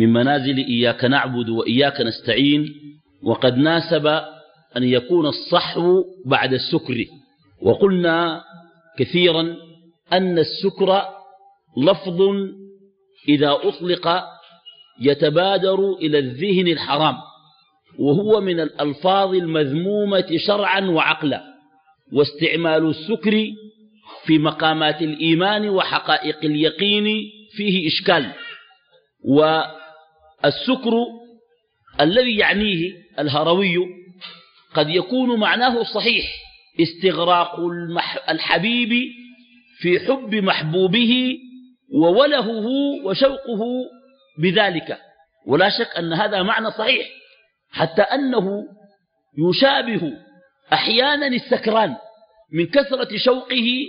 من منازل إياك نعبد وإياك نستعين وقد ناسب أن يكون الصحو بعد السكر. وقلنا كثيرا أن السكر لفظ إذا أطلق يتبادر إلى الذهن الحرام وهو من الألفاظ المذمومة شرعا وعقلا. واستعمال السكر في مقامات الإيمان وحقائق اليقين فيه إشكال. والسكر الذي يعنيه الهروي قد يكون معناه صحيح استغراق الحبيب في حب محبوبه وولهه وشوقه بذلك. ولا شك أن هذا معنى صحيح حتى أنه يشابه أحيانا السكران من كثرة شوقه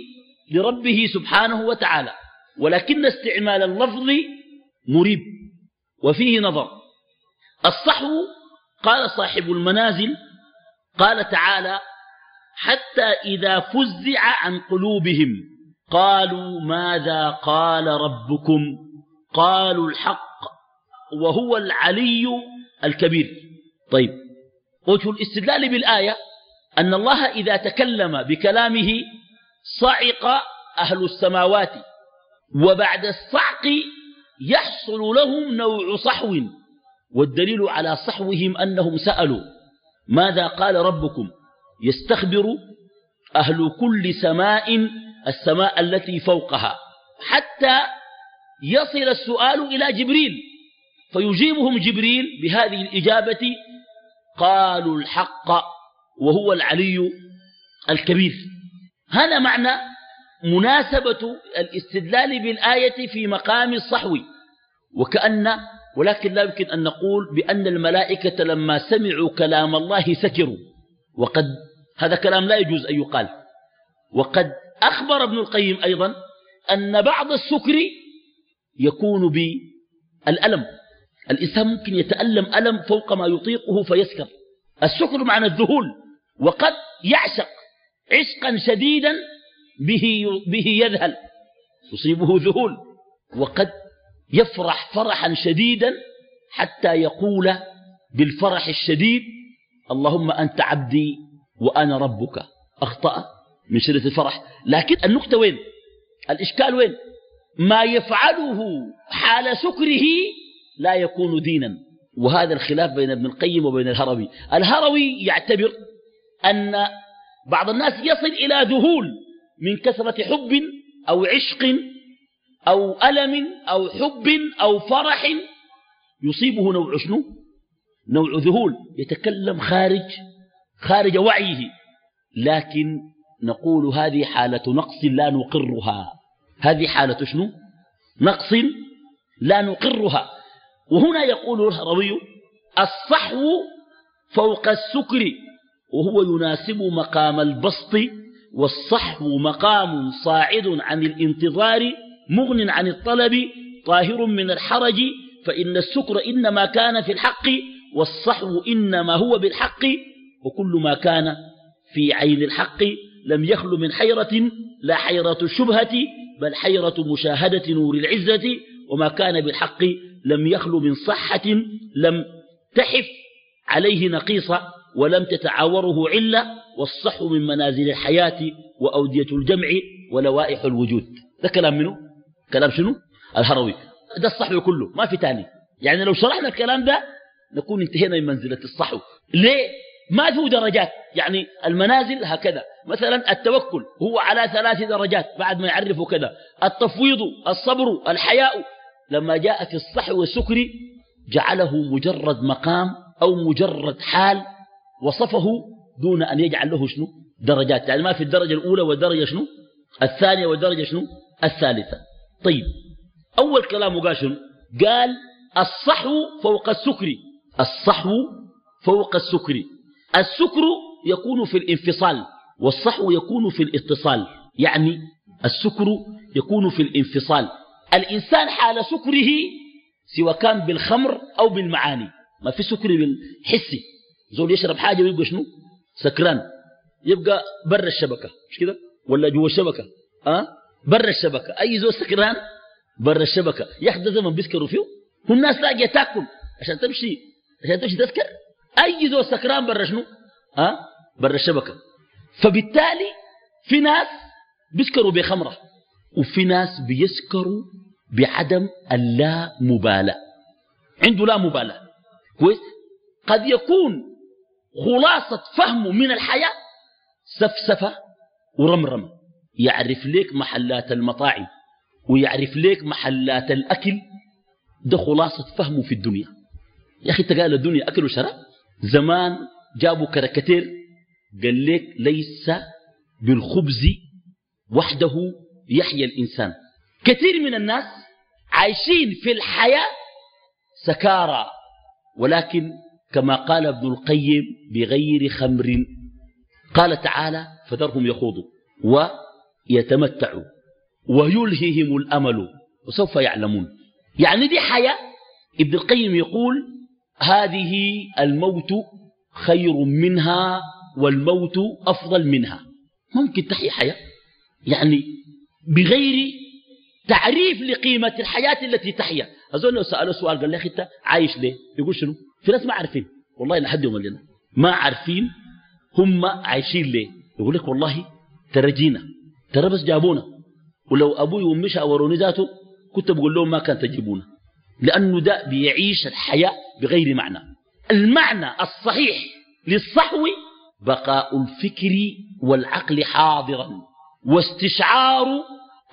لربه سبحانه وتعالى ولكن استعمال اللفظ مريب. وفيه نظر. الصحو قال صاحب المنازل قال تعالى حتى إذا فزع عن قلوبهم قالوا ماذا قال ربكم؟ قالوا الحق وهو العلي الكبير. طيب وجه الاستدلال بالآية أن الله إذا تكلم بكلامه صعق أهل السماوات وبعد الصعق يحصل لهم نوع صحو والدليل على صحوهم أنهم سألوا ماذا قال ربكم؟ يستخبر أهل كل سماء السماء التي فوقها حتى يصل السؤال إلى جبريل فيجيبهم جبريل بهذه الإجابة قالوا الحق وهو العلي الكبير. هذا معنى مناسبة الاستدلال بالآية في مقام الصحو. وكأن ولكن لا يمكن أن نقول بأن الملائكة لما سمعوا كلام الله سكروا. وقد هذا كلام لا يجوز أن يقال. وقد أخبر ابن القيم أيضا أن بعض السكر يكون بالألم. الإنسان ممكن يتألم ألم فوق ما يطيقه فيسكر. السكر معنى الذهول. وقد يعشق عشقا شديدا به, به يذهل يصيبه ذهول وقد يفرح فرحا شديدا حتى يقول بالفرح الشديد اللهم أنت عبدي وأنا ربك. أخطأ من شدة الفرح. لكن النكتة وين؟ الإشكال وين؟ ما يفعله حال سكره لا يكون دينا. وهذا الخلاف بين ابن القيم وبين الهروي. الهروي يعتبر أن بعض الناس يصل إلى ذهول من كثرة حب أو عشق أو ألم أو حب أو فرح يصيبه نوع شنو؟ نوع ذهول يتكلم خارج خارج وعيه. لكن نقول هذه حالة نقص لا نقرها. هذه حالة شنو؟ نقص لا نقرها. وهنا يقول الهروي الصحو فوق السكر وهو يناسب مقام البسط والصحو مقام صاعد عن الانتظار مغن عن الطلب طاهر من الحرج فإن السكر إنما كان في الحق والصحو إنما هو بالحق وكل ما كان في عين الحق لم يخل من حيرة لا حيرة الشبهة بل حيرة مشاهدة نور العزة وما كان بالحق لم يخل من صحة لم تحف عليه نقيصة ولم تتعاوره علة والصح من منازل الحياة وأودية الجمع ولوائح الوجود. ده كلام منه كلام شنو؟ الهروي. ده الصحو كله ما في تاني. يعني لو شرحنا الكلام ده نكون انتهينا من منزلة الصحو ليه؟ ما في درجات. يعني المنازل هكذا. مثلا التوكل هو على ثلاث درجات بعد ما يعرفوا كذا. التفويض الصبر الحياء. لما جاء في الصحو والسكر جعله مجرد مقام أو مجرد حال وصفه دون أن يجعل له شنو؟ درجات. يعني ما في الدرجة الأولى والدرجة شنو؟ الثانية والدرجة شنو؟ الثالثة. طيب. أول كلام قال شنو؟ قال الصحو فوق السكر. الصحو فوق السكر. السكر يكون في الانفصال والصحو يكون في الاتصال. يعني السكر يكون في الانفصال. الإنسان حال سكره سواء كان بالخمر أو بالمعاني. ما في سكر بالحسي زول يشرب حاجة ويبقى شنو؟ سكران. يبقى برا الشبكة. مش كده؟ ولا جوا الشبكة. أه؟ برا الشبكة. أي زول سكران برا الشبكة. ياخذ زمن بيسكروا فيه هو الناس لاقيه تاكل عشان تمشي عشان تمشي تسكر أي زول سكران برا شنو؟ أه؟ برا الشبكة. فبالتالي في ناس بيسكروا بخمرة وفي ناس بيسكروا بعدم اللا مبالاة. عنده لا مبالاة. كويس؟ قد يكون خلاصة فهمه من الحياة سفسفة ورمرمة. يعرف ليك محلات المطاعم ويعرف ليك محلات الأكل. ده خلاصة فهمه في الدنيا. يا أخي تقال الدنيا أكل وشراب؟ زمان جابوا كركتير قال لك ليس بالخبز وحده يحيا الإنسان. كثير من الناس عايشين في الحياة سكارى ولكن كما قال ابن القيم بغير خمر. قال تعالى فذرهم يخوضوا ويتمتعوا ويلههم الأمل وسوف يعلمون. يعني دي حياة. ابن القيم يقول هذه الموت خير منها والموت أفضل منها ممكن تحيا حياة. يعني بغير تعريف لقيمة الحياة التي تحيا. أظن لو سأله سؤال قال لي أخي أنت عايش ليه؟ يقول شنو؟ في ناس ما عارفين. والله لحد يوم لنا ما عارفين هم عايشين ليه. يقول لك والله ترى جينا ترى بس جابونا. ولو أبوي وأمي شاوروني ذاته كنت بقول لهم ما كان تجيبونا. لأنه ده بيعيش الحياة بغير معنى. المعنى الصحيح للصحو بقاء الفكر والعقل حاضرا واستشعار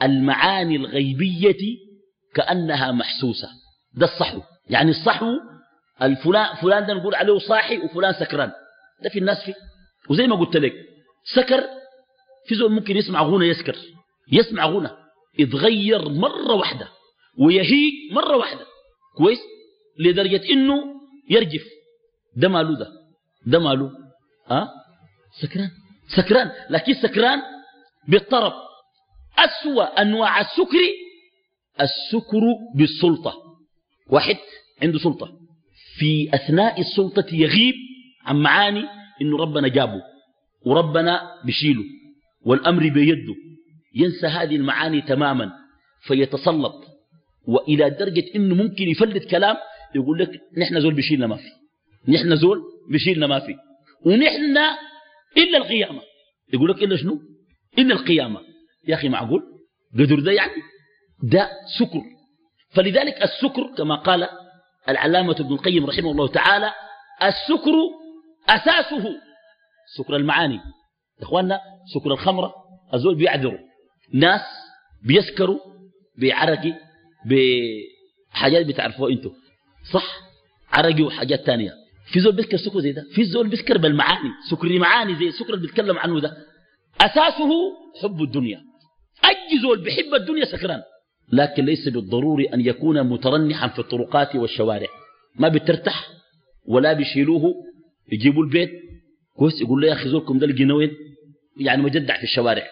المعاني الغيبية كأنها محسوسة. ده الصحو. يعني الصحو الفلان فلان ده نقول عليه صاحي وفلان سكران. ده في الناس فيه وزي ما قلت لك سكر في زول ممكن يسمع غنى يسكر. يسمع غنى يتغير مرة واحدة ويهيج مرة واحدة. كويس؟ لدرجة إنه يرجف. ده ماله ده؟ ده ماله؟ أه؟ سكران. سكران. لكن سكران بالطرب. أسوأ أنواع السكر السكر بالسلطة. واحد عنده سلطة. في أثناء السلطة يغيب عن معاني إنه ربنا جابه وربنا بشيله والأمر بيده ينسى هذه المعاني تماما فيتسلط. وإلى درجة إنه ممكن يفلت كلام يقول لك نحن زول بشيلنا ما في نحن زول بشيلنا ما في ونحن إلا القيامة. يقول لك إلا شنو؟ إلا القيامة. يا أخي معقول؟ قدر ده يعني؟ ده سكر. فلذلك السكر كما قال العلامة ابن القيم رحمه الله تعالى السكر أساسه. سكر المعاني. إخواننا سكر الخمرة الزول بيعذروا ناس بيسكروا بعرقي بحاجات بتعرفوها أنتوا. صح؟ عرقي وحاجات تانية. في زول بيسكر سكر زي ده؟ في زول بيسكر بالمعاني. سكر معاني زي السكر اللي بيتكلم عنه ده. أساسه حب الدنيا. أي زول بيحب الدنيا سكران. لكن ليس بالضروري أن يكون مترنحا في الطرقات والشوارع. ما بترتاح ولا بيشيلوه يجيبوا البيت. كويس يقول له يا أخي زولكم ده لقينا وين؟ يعني مجدع في الشوارع.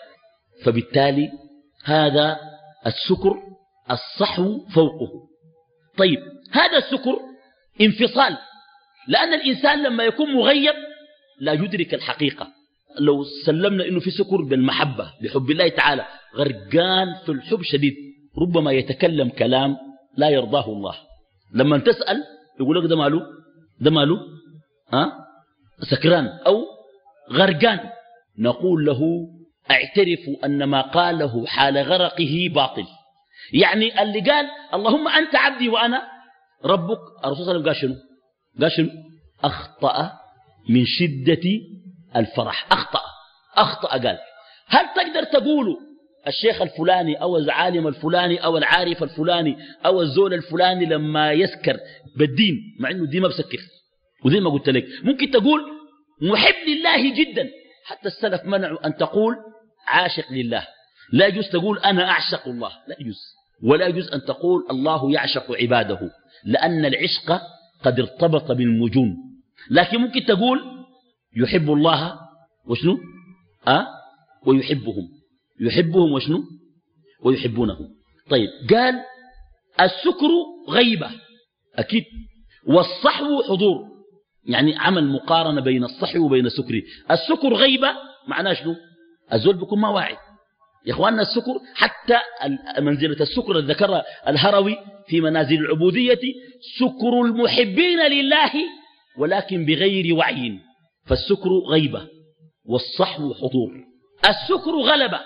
فبالتالي هذا السكر الصحو فوقه. طيب هذا السكر انفصال. لأن الإنسان لما يكون مغيب لا يدرك الحقيقة. لو سلمنا إنه في سكر بالمحبة بحب الله تعالى غرقان في الحب شديد. ربما يتكلم كلام لا يرضاه الله. لما تسأل يقول لك ده ماله؟ ده ماله؟ ها؟ سكران أو غرقان. نقول له اعترف أن ما قاله حال غرقه باطل. يعني اللي قال اللهم أنت عبدي وأنا ربك. الرسول صلى الله عليه وسلم قال شنو؟ قال شنو؟ أخطأ من شدة الفرح. أخطأ. أخطأ قال. هل تقدر تقول الشيخ الفلاني أو العالم الفلاني أو العارف الفلاني أو الزول الفلاني لما يسكر بالدين مع أنه دي ما بسكر. وزي ما قلت لك ممكن تقول محب لله جدا. حتى السلف منعوا أن تقول عاشق لله. لا يجوز تقول أنا أعشق الله. لا يجوز. ولا يجوز أن تقول الله يعشق عباده لأن العشق قد ارتبط بالمجون. لكن ممكن تقول يحب الله وشنو؟ أه؟ ويحبهم. يحبهم وشنو؟ ويحبونه. طيب قال السكر غيبة. أكيد. والصحو حضور. يعني عمل مقارنة بين الصحو وبين السكر. السكر غيبة معناه شنو؟ الزول بيكون ما واعي. يا إخواننا السكر حتى منزلة السكر الذي ذكرها الهروي في منازل العبودية سكر المحبين لله ولكن بغير وعي. فالسكر غيبة والصحو حضور. السكر غلبة.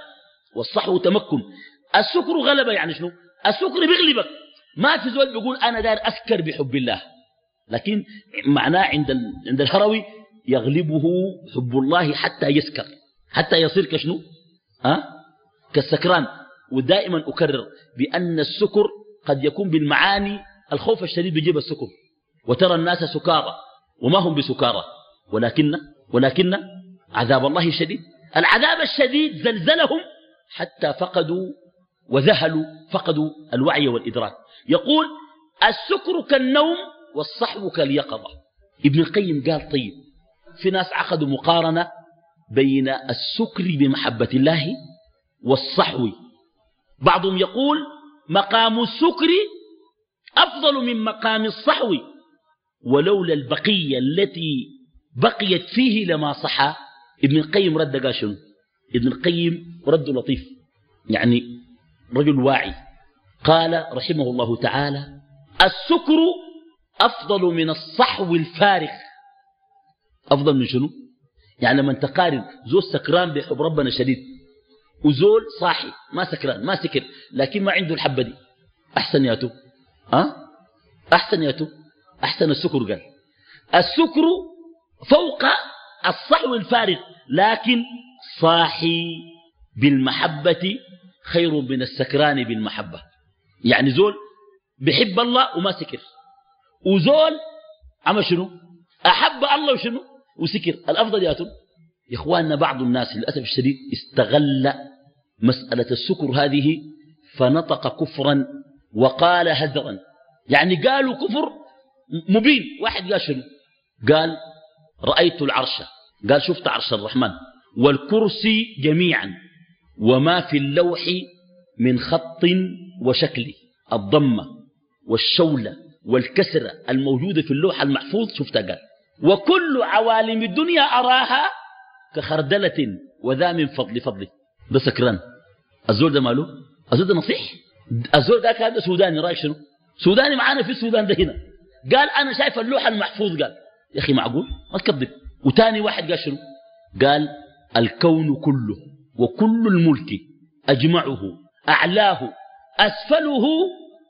والصحو تمكن السكر غلبة يعني شنو؟ السكر بيغلبك. ما في زول بيقول أنا دار أسكر بحب الله. لكن معناه عند عند الهروي يغلبه حب الله حتى يسكر. حتى يصير كشنو؟ أه؟ كالسكران. ودائما أكرر بأن السكر قد يكون بالمعاني الخوف الشديد بيجيب السكر. وترى الناس سكارى. وما هم بسكارى. ولكن ولكن عذاب الله شديد. العذاب الشديد زلزلهم حتى فقدوا وذهلوا فقدوا الوعي والإدراك. يقول السكر كالنوم والصحو كاليقظة. ابن القيم قال طيب في ناس عقدوا مقارنة بين السكر بمحبة الله والصحو. بعضهم يقول مقام السكر أفضل من مقام الصحو ولولا البقية التي بقيت فيه لما صحى ابن القيم رد قال شنو؟ ابن القيم رد لطيف يعني رجل واعي. قال رحمه الله تعالى السكر أفضل من الصحو الفارغ. أفضل من شنو؟ يعني لما تقارن زول سكران بحب ربنا شديد وزول صاحي ما سكران ما سكر لكن ما عنده الحبة دي. أحسن ياتو أه؟ أحسن ياتو أحسن السكر قال. السكر فوق الصحو الفارغ لكن صاحي بالمحبة خير من السكران بالمحبة. يعني زول بحب الله وما سكر. وزول عمل شنو؟ أحب الله وشنو؟ وسكر. الأفضل ياتون يا إخواننا بعض الناس للأسف الشديد استغل مسألة السكر هذه فنطق كفرا وقال هزرا. يعني قالوا كفر مبين. واحد قال شنو؟ قال رأيت العرش. قال شفت عرش الرحمن. والكرسي جميعا وما في اللوح من خط وشكل الضمة والشولة والكسرة الموجودة في اللوح المحفوظ شفتها قال. وكل عوالم الدنيا أراها كخردلة وذا من فضل فضله. ده سكران. الزول ده ماله؟ الزول ده نصيح؟ الزول ده كان سوداني رأيك شنو؟ سوداني معانا في السودان ده هنا. قال أنا شايف اللوح المحفوظ قال. يا أخي معقول؟ ما تكذب. وتاني واحد قال شنو؟ قال الكون كله وكل الملك أجمعه أعلاه أسفله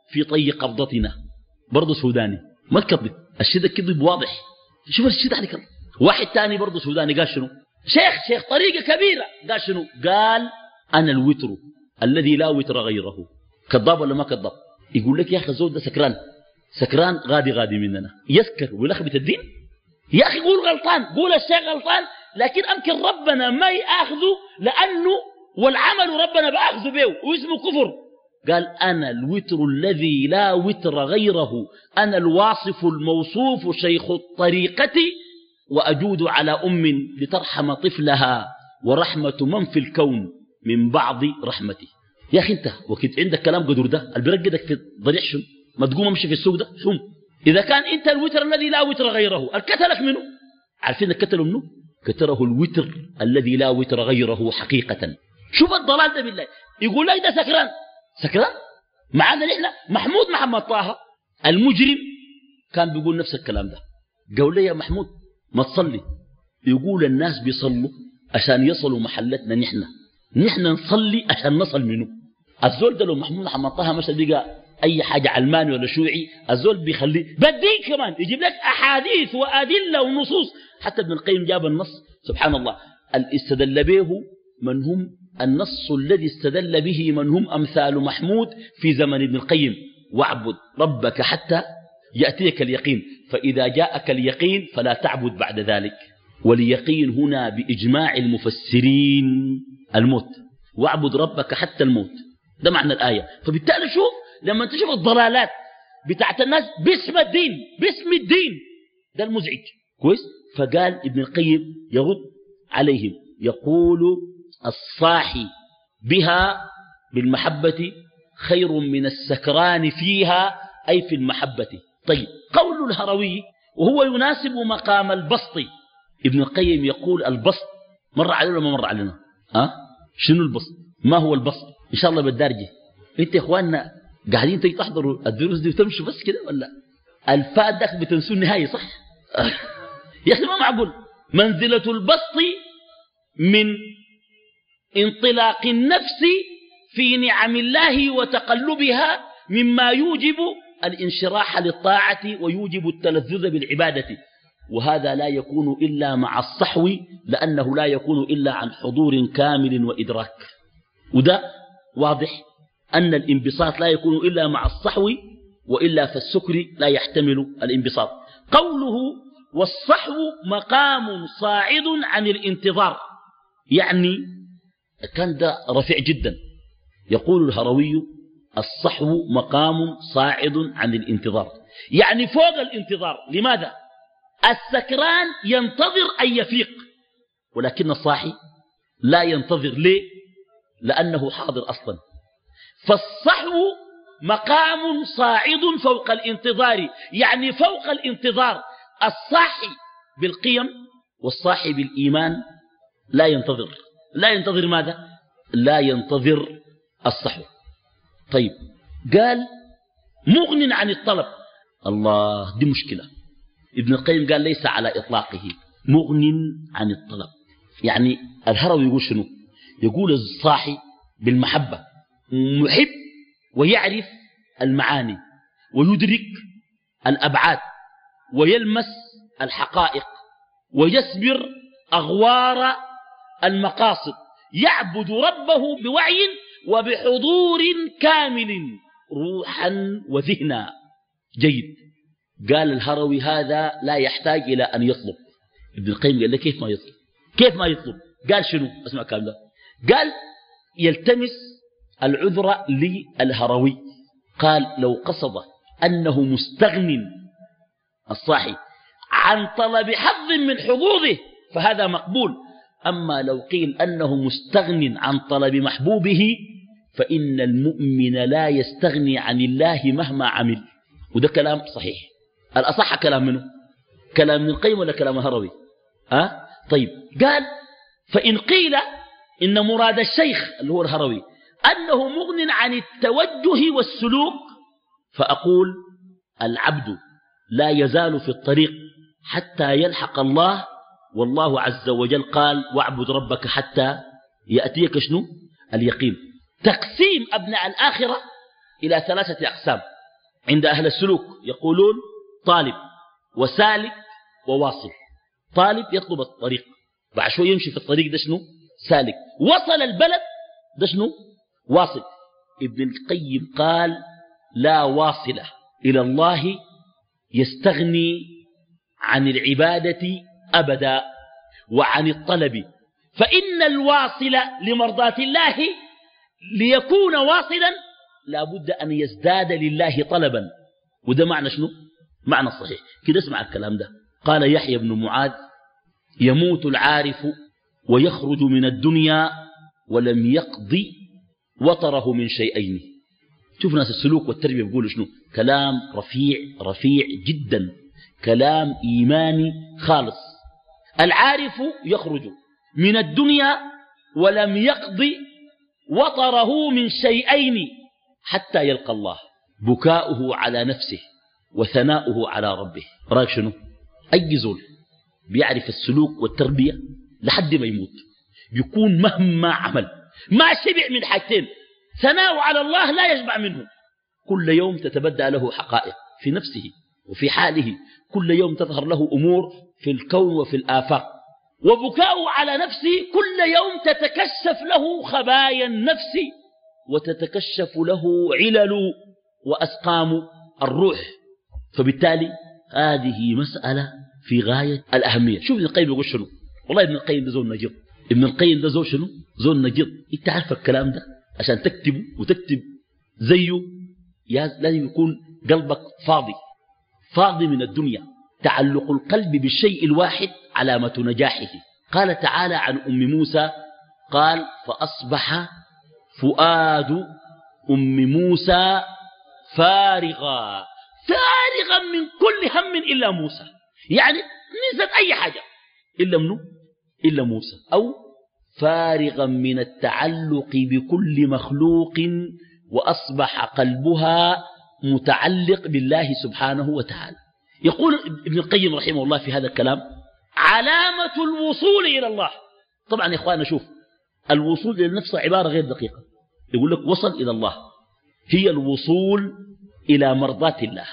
في طي قبضتنا. برضه سوداني. ما تكذب الشيء ده كذب واضح. شوف الشيء ده عليك. واحد تاني برضه سوداني. قال شنو؟ شيخ شيخ طريقة كبيرة. قال شنو؟ قال أنا الوتر الذي لا وتر غيره. كذاب ولا ما كذاب؟ يقول لك يا أخي الزول ده سكران. سكران غادي غادي مننا. يسكر ويلخبط الدين. يا أخي قول غلطان. قول الشيخ غلطان. لكن أمكن ربنا ما يأخذه لأنه والعمل ربنا بأخذه به واسمه كفر. قال أنا الوتر الذي لا وتر غيره أنا الواصف الموصوف شيخ الطريقة وأجود على أم لترحم طفلها ورحمة من في الكون من بعض رحمتي يا أخي أنت وكنت عندك كلام قدر ده؟ البرقدك في ضريح شم ما تقوم امشي في السوق ده؟ شم إذا كان أنت الوتر الذي لا وتر غيره الكتلك منه؟ عارفين الكتل منه؟ كتره الوتر الذي لا وتر غيره حقيقة. شوف الضلال ده بالله. يقول لك ده سكران. سكران؟ معانا نحن محمود محمد طه المجرم كان بيقول نفس الكلام ده. قال لي يا محمود ما تصلي. يقول الناس بيصلوا عشان يصلوا محلتنا نحن. نحن نصلي عشان نصل منه. الزول ده لو محمود محمد طه مثلا بقى أي حاجة علماني ولا شيوعي الزول بيخليه بديك كمان يجيب لك أحاديث وأدلة ونصوص. حتى ابن القيم جاب النص سبحان الله استدل به من هم النص الذي استدل به من هم أمثال محمود في زمن ابن القيم. واعبد ربك حتى يأتيك اليقين فإذا جاءك اليقين فلا تعبد بعد ذلك. واليقين هنا بإجماع المفسرين الموت. واعبد ربك حتى الموت. ده معنى الآية. فبالتالي شوف لما تشوف الضلالات بتاعت الناس باسم الدين باسم الدين ده المزعج. كويس؟ فقال ابن القيم يرد عليهم يقول الصاحي بها بالمحبة خير من السكران فيها أي في المحبة. طيب قول الهروي وهو يناسب مقام البسط. ابن القيم يقول البسط مر علينا ما مر علينا؟ أه؟ شنو البسط؟ ما هو البسط؟ إن شاء الله بالدارجة أنت يا إخواننا قاعدين تيجي تحضروا الدروس دي وتمشوا بس كده ولا؟ الفات بتنسوا النهاية صح؟ يا أخي ما معقول. منزلة البسط من انطلاق النفس في نعم الله وتقلبها مما يوجب الانشراح للطاعة ويوجب التلذذ بالعبادة. وهذا لا يكون إلا مع الصحو لأنه لا يكون إلا عن حضور كامل وإدراك. وده واضح؟ أن الانبساط لا يكون إلا مع الصحو وإلا فالسكر لا يحتمل الانبساط. قوله والصحو مقام صاعد عن الانتظار. يعني كان ده رفيع جدا. يقول الهروي الصحو مقام صاعد عن الانتظار. يعني فوق الانتظار. لماذا؟ السكران ينتظر أن يفيق ولكن الصاحي لا ينتظر ليه؟ لأنه حاضر أصلا. فالصحو مقام صاعد فوق الانتظار يعني فوق الانتظار. الصاحي بالقيم والصاحي بالإيمان لا ينتظر. لا ينتظر ماذا؟ لا ينتظر الصحو. طيب قال مغن عن الطلب. الله دي مشكلة. ابن القيم قال ليس على إطلاقه. مغن عن الطلب. يعني الهروي يقول شنو؟ يقول الصاحي بالمحبة. محب ويعرف المعاني ويدرك الأبعاد ويلمس الحقائق ويسبر أغوار المقاصد يعبد ربه بوعي وبحضور كامل روحا وذهنا. جيد. قال الهروي هذا لا يحتاج إلى أن يطلب. ابن القيم قال له كيف ما يطلب؟ كيف ما يطلب؟ قال شنو؟ أسمع كلام ده. قال يلتمس العذر للهروي. قال لو قصد أنه مستغن الصاحي عن طلب حظ من حظوظه فهذا مقبول. أما لو قيل أنه مستغن عن طلب محبوبه فإن المؤمن لا يستغني عن الله مهما عمل. وده كلام صحيح. الأصح كلام منه؟ كلام من القيم ولا كلام هروي أه؟ طيب. قال فإن قيل إن مراد الشيخ اللي هو الهروي أنه مغن عن التوجه والسلوك فأقول العبد لا يزال في الطريق حتى يلحق الله والله عز وجل قال واعبد ربك حتى يأتيك شنو؟ اليقين. تقسيم أبناء الآخرة إلى ثلاثة أقسام. عند أهل السلوك يقولون طالب وسالك وواصل. طالب يطلب الطريق. بعد شوي يمشي في الطريق ده شنو؟ سالك. وصل البلد ده شنو؟ واصل. ابن القيم قال لا واصل إلى الله يستغني عن العبادة أبدا وعن الطلب. فإن الواصل لمرضاة الله ليكون واصلا لا بد أن يزداد لله طلبا. وده معنى شنو؟ معنى الصحيح كده اسمع الكلام ده. قال يحيى بن معاذ يموت العارف ويخرج من الدنيا ولم يقضي وطره من شيئين. شوف ناس السلوك والتربية بيقولوا شنو؟ كلام رفيع رفيع جدا. كلام إيماني خالص. العارف يخرج من الدنيا ولم يقضي وطره من شيئين حتى يلقى الله. بكاؤه على نفسه وثناؤه على ربه. رأيك شنو؟ أي زول بيعرف السلوك والتربية لحد ما يموت يكون مهما عمل ما شبع من حاجتين. ثناء على الله لا يشبع منه. كل يوم تتبدى له حقائق في نفسه وفي حاله. كل يوم تظهر له أمور في الكون وفي الآفاق. وبكاء على نفسه كل يوم تتكشف له خبايا النفس وتتكشف له علل وأسقام الروح. فبالتالي هذه مسألة في غاية الأهمية. شوف ابن القيم يقول شنو؟ والله ابن القيم ده زول نجد ابن القيم ده زول شنو؟ زول نجد انت عارف الكلام ده؟ عشان تكتبه وتكتب زيه لازم يكون قلبك فاضي. فاضي من الدنيا. تعلق القلب بالشيء الواحد علامة نجاحه. قال تعالى عن أم موسى قال فأصبح فؤاد أم موسى فارغا. فارغا من كل هم إلا موسى. يعني نسيت أي حاجة. إلا منه إلا موسى. أو فارغا من التعلق بكل مخلوق وأصبح قلبها متعلق بالله سبحانه وتعالى. يقول ابن القيم رحمه الله في هذا الكلام علامة الوصول إلى الله. طبعا يا إخواننا شوف الوصول إلى النفس عبارة غير دقيقة. يقول لك وصل إلى الله. هي الوصول إلى مرضات الله.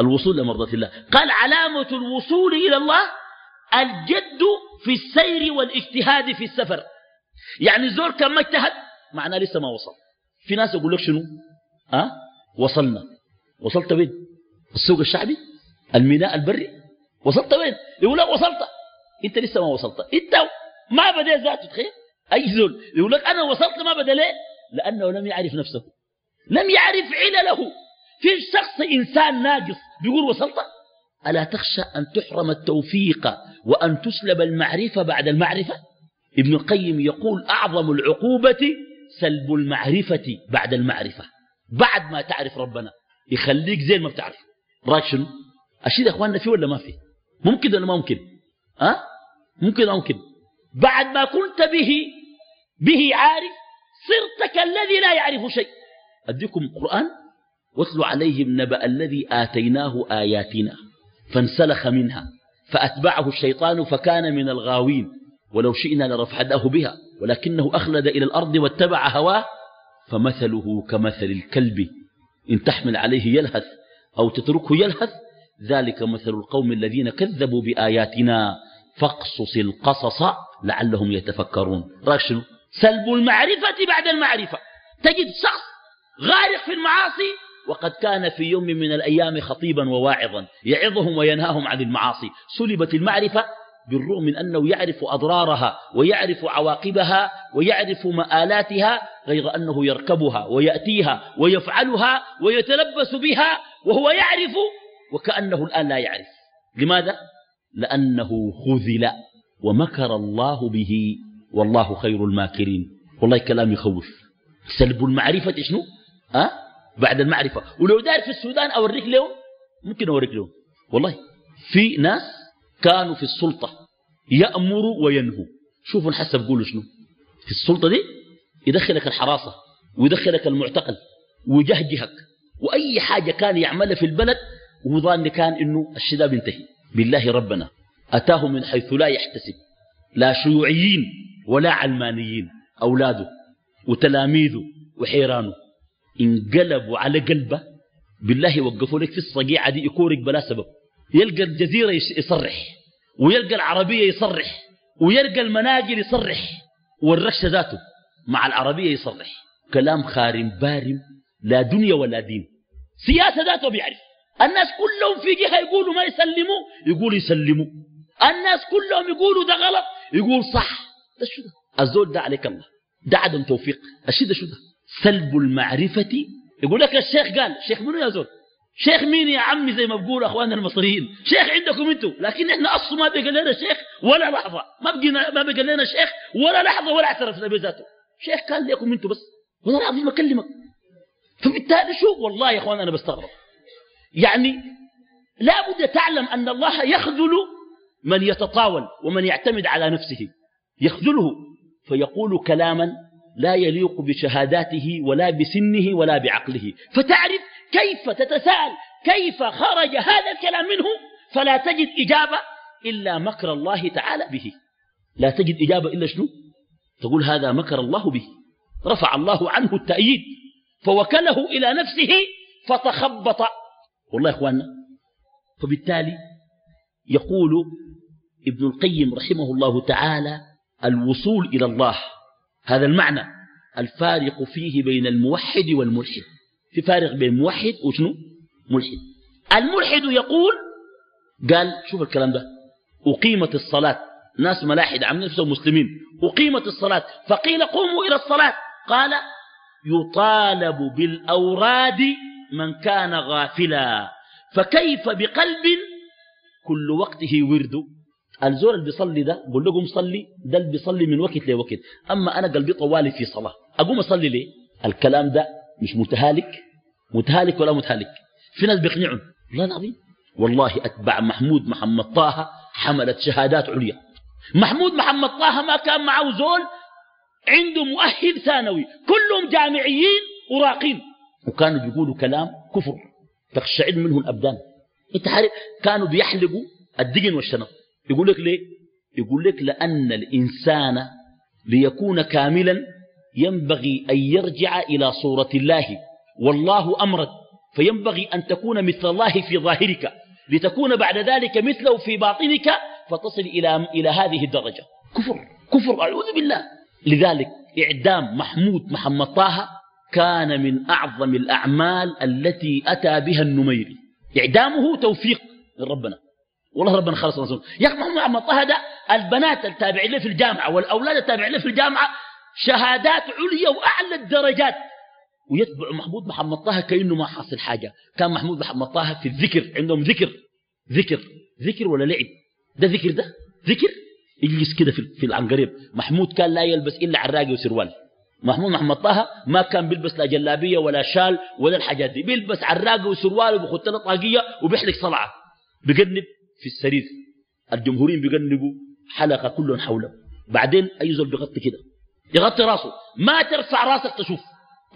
الوصول إلى مرضات الله. قال علامة الوصول إلى الله الجد في السير والاجتهاد في السفر. يعني زور كان ما اجتهد معناه لسه ما وصل. في ناس يقول لك شنو؟ أه؟ وصلنا. وصلت وين؟ السوق الشعبي؟ الميناء البري؟ وصلت وين؟ يقول لك وصلت. انت لسه ما وصلت. انت ما بدا ذاته تخيل. أي زول يقول لك أنا وصلت ما بدأ ليه؟ لأنه لم يعرف نفسه. لم يعرف علله. في شخص إنسان ناقص بيقول وصلت. ألا تخشى أن تحرم التوفيق وأن تسلب المعرفة بعد المعرفة. ابن القيم يقول أعظم العقوبة سلب المعرفة بعد المعرفة. بعد ما تعرف ربنا. يخليك زي ما بتعرف. رايك شنو؟ يا إخواننا فيه ولا ما فيه ممكن ولا ما ممكن؟ أه؟ ممكن أو ممكن؟ بعد ما كنت به به عارف صرت كالذي لا يعرف شيء. أديكم قرآن؟ واتل عليهم نبأ الذي آتيناه آياتنا فانسلخ منها. فأتبعه الشيطان فكان من الغاوين ولو شئنا لرفعناه بها ولكنه أخلد إلى الأرض واتبع هواه فمثله كمثل الكلب إن تحمل عليه يلهث أو تتركه يلهث ذلك مثل القوم الذين كذبوا بآياتنا فاقصص القصص لعلهم يتفكرون. سلب المعرفة بعد المعرفة. تجد شخص غارق في المعاصي وقد كان في يوم من الأيام خطيبا وواعظا يعظهم وينهاهم عن المعاصي سلبت المعرفة بالرغم من أنه يعرف أضرارها ويعرف عواقبها ويعرف مآلاتها غير أنه يركبها ويأتيها ويفعلها ويتلبس بها وهو يعرف وكأنه الآن لا يعرف لماذا؟ لأنه خذل ومكر الله به والله خير الماكرين والله كلام يخوف سلب المعرفة شنو؟ أه؟ بعد المعرفة. ولو دار في السودان أوريك لهم ممكن أوريك لهم. والله في ناس كانوا في السلطة يأمروا وينهوا. شوفوا الحسب قولوا شنو. في السلطة دي يدخلك الحراسة ويدخلك المعتقل ويجهجهك. وأي حاجة كان يعملها في البلد وظن كان إنه الشداب ينتهي. بالله ربنا. أتاه من حيث لا يحتسب. لا شيوعيين ولا علمانيين. أولاده وتلاميذه وحيرانه. انقلبوا على قلبه. بالله وقفوا لك في الصقيعة دي يكورك بلا سبب. يلقى الجزيرة يصرح ويلقى العربية يصرح ويلقى المناجر يصرح والرش ذاته مع العربية يصرح. كلام خارم بارم لا دنيا ولا دين. سياسة ذاته بيعرف. الناس كلهم في جهة يقولوا ما يسلموا يقول يسلموا. الناس كلهم يقولوا ده غلط يقول صح. ده شو ده؟ الزول ده عليك الله. ده عدم توفيق. الشيء ده شو ده؟ سلب المعرفة. يقول لك الشيخ قال شيخ منو يا زول؟ شيخ مين يا عمي زي ما بقول اخواننا المصريين؟ شيخ عندكم أنتم لكن إحنا أصلا ما بقى لنا شيخ ولا لحظة. ما بقينا ما بقى لنا شيخ ولا لحظة ولا اعترفنا بذاته شيخ قال لكم أنتم بس. والله العظيم أكلمك. فبالتالي شو والله يا أخوان أنا بستغرب. يعني لا بد تعلم أن الله يخذل من يتطاول ومن يعتمد على نفسه. يخذله. فيقول كلاما لا يليق بشهاداته ولا بسنه ولا بعقله. فتعرف كيف تتساءل كيف خرج هذا الكلام منه؟ فلا تجد إجابة إلا مكر الله تعالى به. لا تجد إجابة إلا شنو؟ تقول هذا مكر الله به. رفع الله عنه التأييد. فوكله إلى نفسه فتخبط. والله يا إخواننا فبالتالي يقول ابن القيم رحمه الله تعالى الوصول إلى الله. هذا المعنى الفارق فيه بين الموحد والملحد. في فارق بين الموحد وشنو؟ ملحد. الملحد يقول قال شوف الكلام ده. أقيمت الصلاة. ناس ملاحد عاملين نفسهم مسلمين. أقيمت الصلاة. فقيل قوموا إلى الصلاة. قال يطالب بالأوراد من كان غافلا. فكيف بقلب؟ كل وقته ورد. الزور اللي بيصلي ده بقول لكم صلي ده اللي بيصلي من وقت لوقت. أما أنا قلبي طوالي في صلاة. أقوم أصلي ليه؟ الكلام ده مش متهالك؟ متهالك ولا متهالك؟ في ناس بيقنعون والله العظيم. والله أتبع محمود محمد طه حملت شهادات عليا. محمود محمد طه ما كان معه زول عنده مؤهل ثانوي. كلهم جامعيين وراقين. وكانوا بيقولوا كلام كفر. تخشعر منه الأبدان انت كانوا بيحلقوا الدقن والشنط. يقول لك ليه؟ يقول لك لأن الإنسان ليكون كاملا ينبغي أن يرجع إلى صورة الله والله أمرك. فينبغي أن تكون مثل الله في ظاهرك. لتكون بعد ذلك مثله في باطنك فتصل إلى, إلى هذه الدرجة. كفر كفر أعوذ بالله. لذلك إعدام محمود محمد طه كان من أعظم الأعمال التي أتى بها النميري. إعدامه توفيق من ربنا. والله ربنا خلص رسول يا أخي محمد محمد طه ده البنات التابعين له في الجامعة والأولاد التابعين له في الجامعة شهادات عليا وأعلى الدرجات. ويتبع محمود محمد طه كأنه ما حاصل حاجة. كان محمود محمد طه في الذكر عندهم ذكر. ذكر. ذكر ولا لعب؟ ده ذكر ده؟ ذكر؟ يجلس كده في, العنقريب. محمود كان لا يلبس إلا عراقي وسروال. محمود محمد طه ما كان بيلبس لا جلابية ولا شال ولا الحاجات دي. بيلبس عراقي وسروال وبخط طاقية وبيحلق صلعة. بيقنب في السرير. الجمهورين بيقنبوا حلقة كلهم حوله. بعدين أي زول بيغطي كده؟ يغطي راسه. ما ترفع راسك تشوف.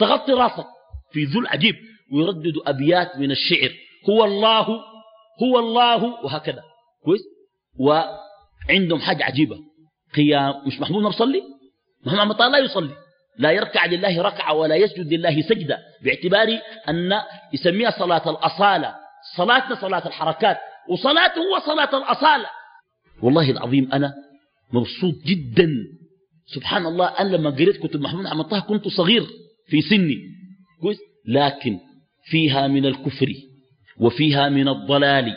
تغطي راسك. في ذل عجيب ويردد أبيات من الشعر. هو الله هو الله وهكذا. كويس؟ وعندهم حاجة عجيبة. قيام. مش محمود ما بصلي محمد لا يصلي. لا يركع لله ركعة ولا يسجد لله سجدة. باعتبار أن يسميها صلاة الأصالة. صلاتنا صلاة الحركات. وصلاته هو صلاة الأصالة. والله العظيم أنا مبسوط جدا. سبحان الله أنا لما قريت كتب محمود محمد طه كنت صغير في سني. كويس؟ لكن فيها من الكفر وفيها من الضلال.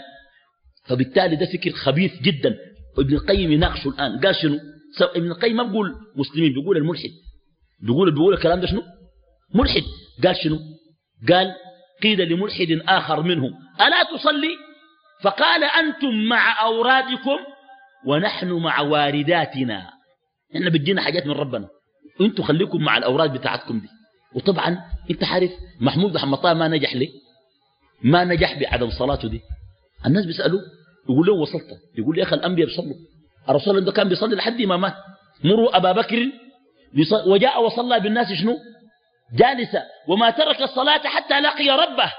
فبالتالي ده فكر خبيث جدا. ابن القيم يناقشه الآن. قال شنو؟ ابن القيم ما بيقول مسلمين بيقول الملحد. بيقول بيقول الكلام ده شنو؟ ملحد. قال شنو؟ قال قيل لملحد آخر منهم ألا تصلي؟ فقال أنتم مع أورادكم ونحن مع وارداتنا. إحنا بدينا حاجات من ربنا. وأنتم خليكم مع الأوراد بتاعتكم دي. وطبعا أنت عارف محمود محمد طه ما نجح ليه؟ ما نجح بعدم صلاته دي. الناس بيسألوا يقول له وصلت يقول لي يا أخي الأنبياء بيصلوا. الرسول ده كان بيصلي لحد ما مات. مروا أبا بكر. وجاء وصلى بالناس شنو؟ جالسا. وما ترك الصلاة حتى لقي ربه.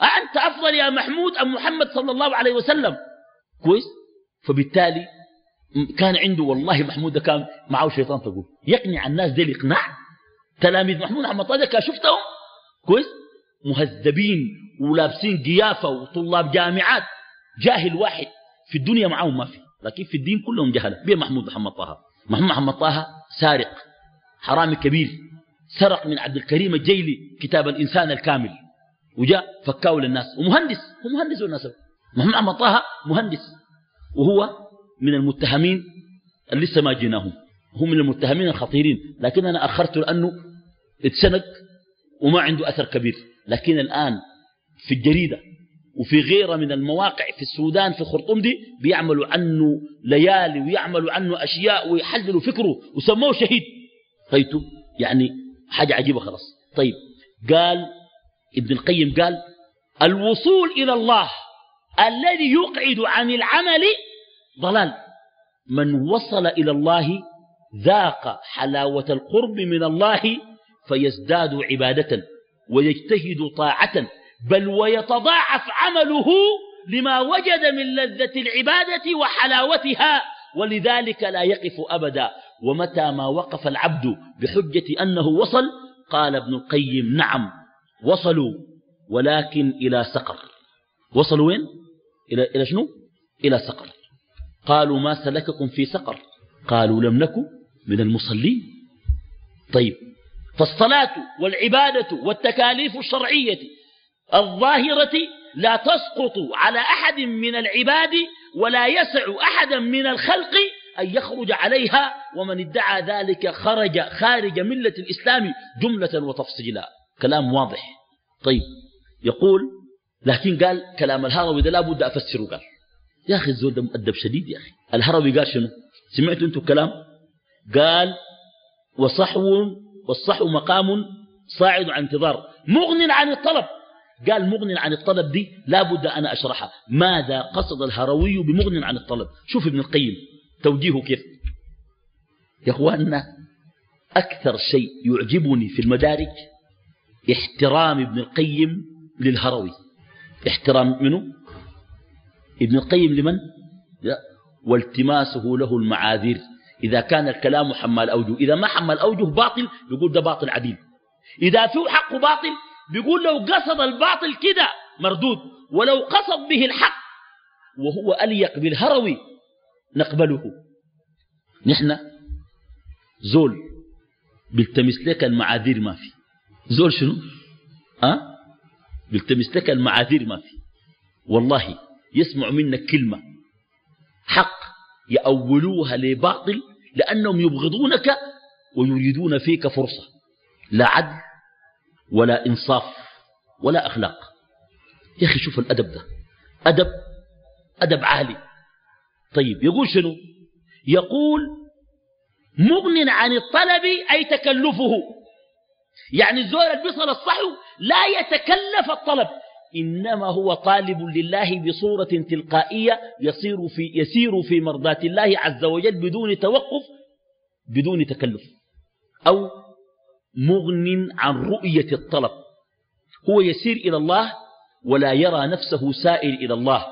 أنت أفضل يا محمود أم محمد صلى الله عليه وسلم. كويس؟ فبالتالي كان عنده والله محمود كان معه شيطان تقول. يقنع الناس دي الإقناع تلاميذ محمود محمد كان شفتهم؟ كويس؟ مهذبين ولابسين قيافة وطلاب جامعات. جاهل واحد. في الدنيا معهم ما في. لكن في الدين كلهم جهلة. بيه محمود محمد طه. محمود محمد طه سارق. حرامي كبير. سرق من عبد الكريم الجيلي كتاب الإنسان الكامل. وجاء فكاو للناس. ومهندس. هو مهندس والناس محمد محمد طه مهندس. وهو من المتهمين اللي لسه ما جيناهم. هو من المتهمين الخطيرين. لكن أنا أخرته لأنه اتسنق وما عنده أثر كبير. لكن الآن في الجريدة وفي غيرها من المواقع في السودان في خرطوم دي بيعملوا عنه ليالي ويعملوا عنه أشياء ويحللوا فكره وسموه شهيد. فايتوا يعني حاجة عجيبة خلاص. طيب قال ابن القيم قال الوصول إلى الله الذي يقعد عن العمل ضلال. من وصل إلى الله ذاق حلاوة القرب من الله فيزداد عبادة ويجتهد طاعة بل ويتضاعف عمله لما وجد من لذة العبادة وحلاوتها ولذلك لا يقف أبدا. ومتى ما وقف العبد بحجة أنه وصل؟ قال ابن القيم نعم. وصلوا ولكن إلى سقر. وصلوا وين؟ إلى, إلى شنو؟ إلى سقر. قالوا ما سلككم في سقر؟ قالوا لم نكن من المصلين. طيب. فالصلاة والعبادة والتكاليف الشرعية الظاهرة لا تسقط على أحد من العباد ولا يسع أحدا من الخلق أن يخرج عليها ومن ادعى ذلك خرج خارج ملة الإسلام جملة وتفصيلا. كلام واضح. طيب يقول لكن قال كلام الهروي ده لابد أفسره. قال يا أخي الزول ده مؤدب شديد يا أخي. الهروي قال شنو؟ سمعتوا أنتم الكلام؟ قال وصحو والصحو مقام صاعد عن انتظار مغن عن الطلب. قال مغن عن الطلب دي لابد أنا أشرحها. ماذا قصد الهروي بمغن عن الطلب؟ شوف ابن القيم توجيهه كيف؟ يا أخواننا أكثر شيء يعجبني في المدارج احترام ابن القيم للهروي. احترام منه؟ ابن القيم لمن؟ لا. والتماسه له المعاذير. إذا كان الكلام حمال أوجه. إذا ما حمل أوجه باطل يقول ده باطل عديل. إذا فيه حق باطل بيقول لو قصد الباطل كده مردود. ولو قصد به الحق وهو أليق بالهروي نقبله. نحن زول بيلتمس لك المعاذير ما في. زول شنو؟ أه؟ بيلتمس لك المعاذير ما في. والله يسمع منك كلمة. حق يأولوها لباطل لأنهم يبغضونك ويريدون فيك فرصة. لا عدل ولا إنصاف ولا أخلاق. يا أخي شوف الأدب ده. أدب أدب عالي. طيب يقول شنو؟ يقول مغن عن الطلب أي تكلفه. يعني الزول اللي بيصل الصحو لا يتكلف الطلب إنما هو طالب لله بصورة تلقائية يصير في, يسير في مرضاة الله عز وجل بدون توقف بدون تكلف أو مغن عن رؤية الطلب. هو يسير إلى الله ولا يرى نفسه سائر إلى الله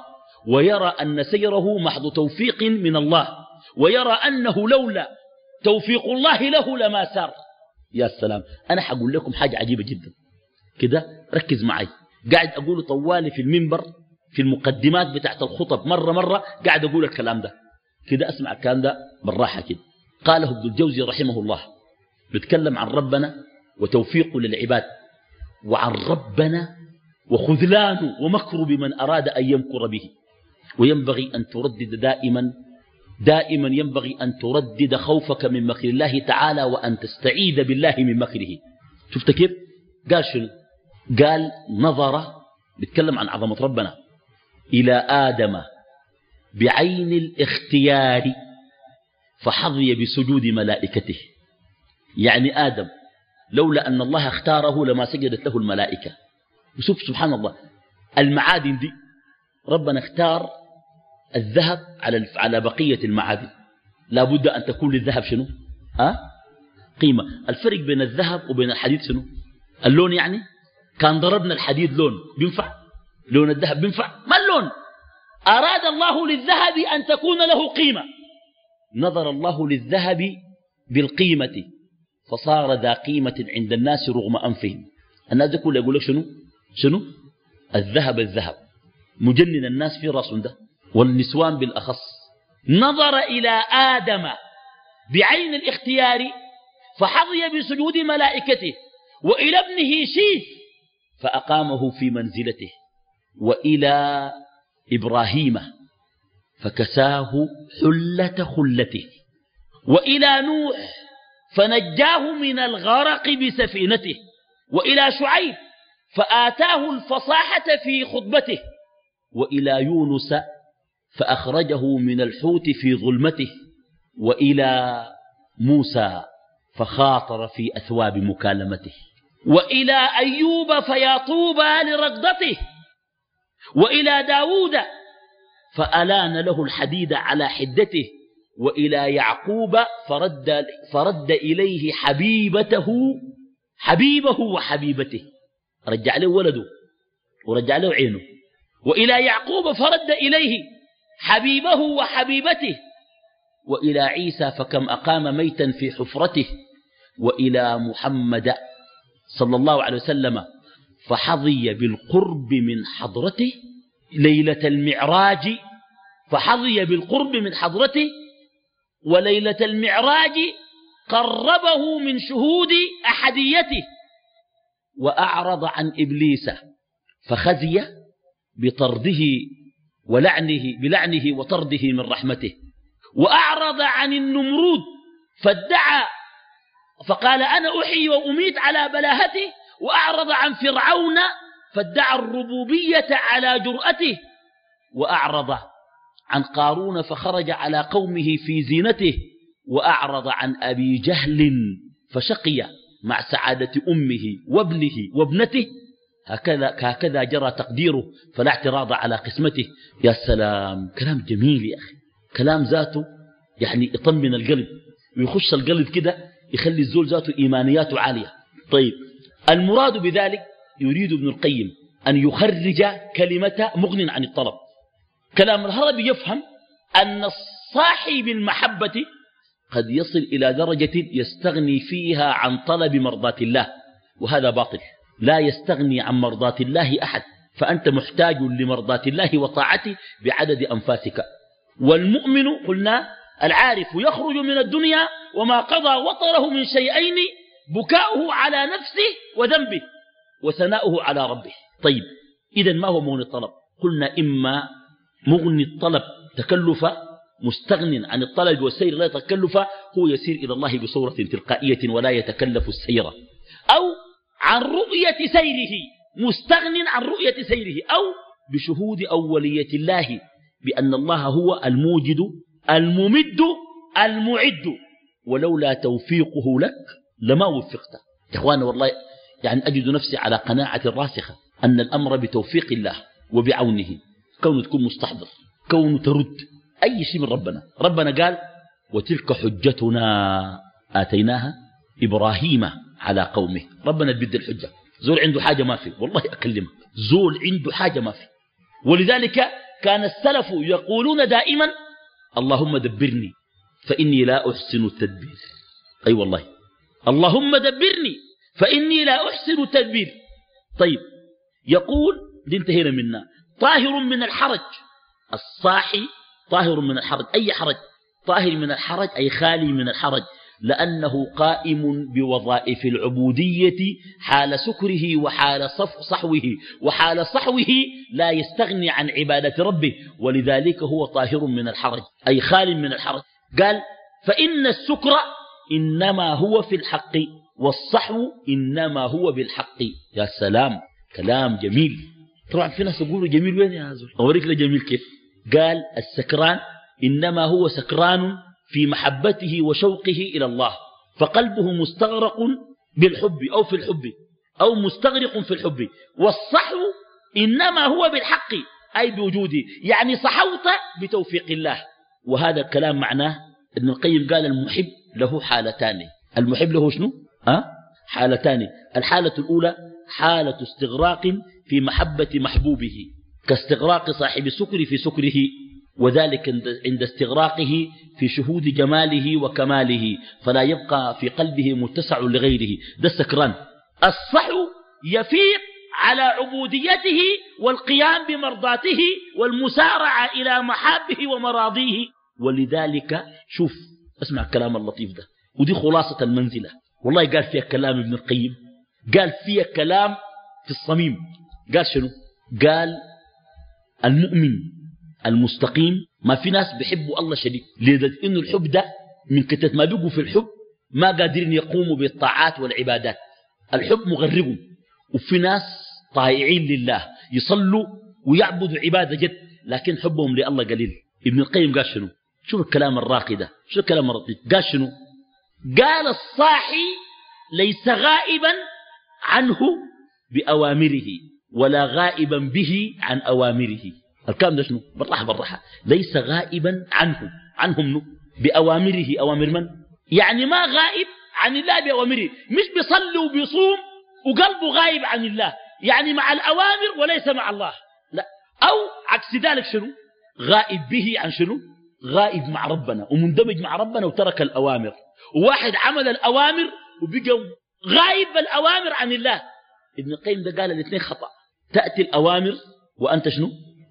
ويرى أن سيره محض توفيق من الله ويرى أنه لولا توفيق الله له لما سار. يا سلام. أنا حقول لكم حاجة عجيبة جدا. كده ركز معي. قاعد أقول طوالي في المنبر في المقدمات بتاعت الخطب مرة مرة قاعد أقول الكلام ده. كده أسمع الكلام ده بالراحة كده. قاله ابن الجوزي رحمه الله. بيتكلم عن ربنا وتوفيقه للعباد. وعن ربنا وخذلانه ومكر بمن أراد أن يمكر به. وينبغي أن تردد دائما دائما ينبغي أن تردد خوفك من مكر الله تعالى وأن تستعيذ بالله من مكره شفت كيف؟ قال شنو؟ قال نظر بيتكلم عن عظمة ربنا. إلى آدم بعين الاختيار فحظي بسجود ملائكته. يعني آدم لولا أن الله اختاره لما سجدت له الملائكة. وشوف سبحان الله المعادن دي ربنا اختار الذهب على على بقية المعادن. لا بد أن تكون للذهب شنو؟ أه؟ قيمة. الفرق بين الذهب وبين الحديد شنو؟ اللون يعني؟ كان ضربنا الحديد لون بينفع؟ لون الذهب بينفع؟ ما اللون؟ أراد الله للذهب أن تكون له قيمة. نظر الله للذهب بالقيمة فصار ذا قيمة عند الناس رغم أنفهم. الناس كل يقول لك شنو؟ شنو؟ الذهب الذهب. مجنن الناس في رأس ده. والنسوان بالأخص. نظر إلى آدم بعين الاختيار فحظي بسجود ملائكته وإلى ابنه شيث فأقامه في منزلته وإلى إبراهيم فكساه حلة خلته وإلى نوح فنجاه من الغرق بسفينته وإلى شعيب فآتاه الفصاحة في خطبته وإلى يونس فأخرجه من الحوت في ظلمته وإلى موسى فخاطر في أثواب مكالمته. وإلى أيوب فيا طوبى لرقدته وإلى داود فألان له الحديد على حدته. وإلى يعقوب فرد, فرد إليه حبيبته حبيبه وحبيبته. رجع له ولده ورجع له عينه. وإلى يعقوب فرد إليه حبيبه وحبيبته. وإلى عيسى فكم أقام ميتا في حفرته. وإلى محمد صلى الله عليه وسلم فحظي بالقرب من حضرته. ليلة المعراج فحظي بالقرب من حضرته. وليلة المعراج قربه من شهود أحديته. وأعرض عن إبليس فخزي بطرده ولعنه بلعنه وطرده من رحمته. وأعرض عن النمرود فادعى فقال أنا أحيي وأميت على بلاهته وأعرض عن فرعون فادعى الربوبية على جرأته وأعرض عن قارون فخرج على قومه في زينته وأعرض عن أبي جهل فشقي مع سعادة أمه وابنه وابنته. هكذا, هكذا جرى تقديره فلا اعتراض على قسمته. يا سلام كلام جميل يا أخي. كلام ذاته يعني يطمن القلب. ويخش القلب كده يخلي الزول ذاته إيمانياته عالية. طيب المراد بذلك يريد ابن القيم أن يخرج كلمة مغن عن الطلب. كلام الهربي يفهم أن الصاحب المحبة قد يصل إلى درجة يستغني فيها عن طلب مرضات الله وهذا باطل. لا يستغني عن مرضات الله أحد فأنت محتاج لمرضات الله وطاعته بعدد أنفاسك. والمؤمن قلنا العارف يخرج من الدنيا وما قضى وطره من شيئين بكاؤه على نفسه وذنبه وثناؤه على ربه. طيب إذا ما هو مغني الطلب؟ قلنا إما مغني الطلب تكلف مستغن عن الطلب والسير لا تكلف هو يسير إلى الله بصورة تلقائية ولا يتكلف السير. أو عن رؤية سيره مستغن عن رؤية سيره أو بشهود أولية الله بأن الله هو الموجد الممد المعد. ولولا توفيقه لك لما وفقت. يا اخوانا والله يعني أجد نفسي على قناعة راسخة أن الأمر بتوفيق الله وبعونه. كون تكون مستحضر كون ترد أي شيء من ربنا. ربنا قال وتلك حجتنا آتيناها إبراهيم على قومه. ربنا تبد الحجة. زول عنده حاجة ما في. والله أكلمك. زول عنده حاجة ما في. ولذلك كان السلف يقولون دائما اللهم دبرني فإني لا أحسن التدبير. أي أيوة والله. اللهم دبرني فإني لا أحسن التدبير. طيب. يقول دي انتهينا منا. طاهر من الحرج. الصاحي طاهر من الحرج. أي حرج؟ طاهر من الحرج أي خالي من الحرج. لأنه قائم بوظائف العبودية حال سكره وحال صف صحوه وحال صحوه لا يستغني عن عبادة ربه ولذلك هو طاهر من الحرج أي خال من الحرج. قال فإن السكر إنما هو في الحق والصحو إنما هو بالحق. يا سلام كلام جميل. طبعا في ناس يقولوا جميل وين يا زول؟ أوريك جميل كيف. قال السكران إنما هو سكران في محبته وشوقه إلى الله فقلبه مستغرق بالحب أو في الحب أو مستغرق في الحب. والصحو إنما هو بالحق أي بوجوده. يعني صحوت بتوفيق الله. وهذا الكلام معناه ابن القيم قال المحب له حالتان. المحب له شنو؟ أه؟ حالتان. الحالة الأولى حالة استغراق في محبة محبوبه كاستغراق صاحب السكر في سكره. وذلك عند استغراقه في شهود جماله وكماله فلا يبقى في قلبه متسع لغيره. ده السكران. الصحو يفيق على عبوديته والقيام بمرضاته والمسارعة إلى محابه ومراضيه. ولذلك شوف اسمع الكلام اللطيف ده. ودي خلاصة المنزلة. والله قال فيها كلام ابن القيم. قال فيها كلام في الصميم. قال شنو؟ قال المؤمن المستقيم. ما في ناس بيحبوا الله شديد. لذلك إنه الحب ده من كتة ما بيقوا في الحب ما قادرين يقوموا بالطاعات والعبادات. الحب مغربهم وفي ناس طائعين لله. يصلوا ويعبدوا عبادة جد. لكن حبهم لله قليل. ابن القيم قال شنو؟ شوف الكلام الراقي ده. شوف الكلام الرقيق. قال شنو؟ قال الصاحي ليس غائبا عنه بأوامره ولا غائبا به عن أوامره. الكلام ده شنو؟ بالراحة بالراحة. ليس غائبا عنه عنهم نو؟ بأوامره. أوامر من؟ يعني ما غائب عن الله بأوامره. مش بيصلي وبيصوم وقلبه غايب عن الله. يعني مع الأوامر وليس مع الله. لا. أو عكس ذلك شنو؟ غائب به عن شنو؟ غائب مع ربنا ومندمج مع ربنا وترك الأوامر. وواحد عمل الأوامر وبقى غايب الأوامر عن الله. ابن القيم ده قال الاثنين خطأ. تأتي الأوامر وأنت شنو؟